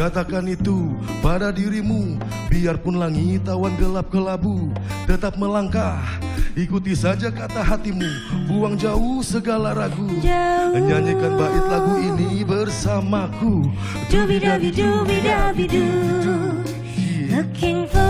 Katakan itu pada dirimu Biarpun langit awan gelap kelabu Tetap melangkah. Ikuti saja kata hatimu Buang jauh segala ragu. Jauh. Nyanyikan bait lagu ini bersamaku. Dubi-dabi-dubi-dabi-du Looking for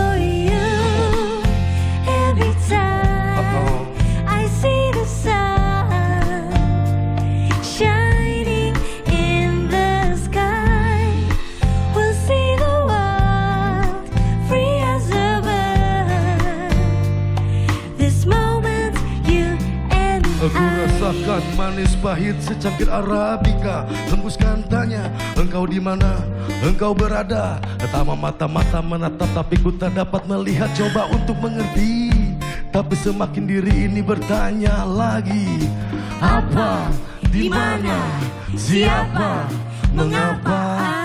Aku rasakan manis pahit secangkir Arabica. Hembuskan tanya engkau di mana? Engkau berada? Tama mata-mata menatap tapi ku tak dapat melihat. Coba untuk mengerti Tapi semakin diri ini bertanya lagi. Apa, di mana, siapa, mengapa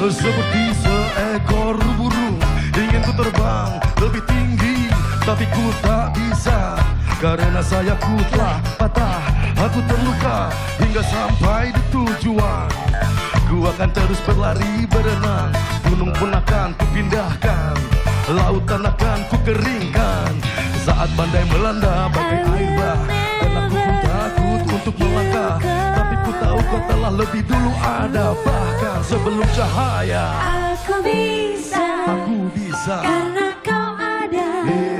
Seperti seekor burung Ingin ku terbang lebih tinggi Tapi ku tak bisa. Karena sayapku telah patah Aku terluka hingga sampai di tujuan. Ku akan terus berlari berenang Gunung pun akan ku pindahkan Lautan akan ku keringkan. Saat bandai melanda bagai air bah Dan aku pun takut untuk melangkah lebih dulu ada Bahkan sebelum cahaya. Aku bisa. Aku bisa. Karena kau ada. Iya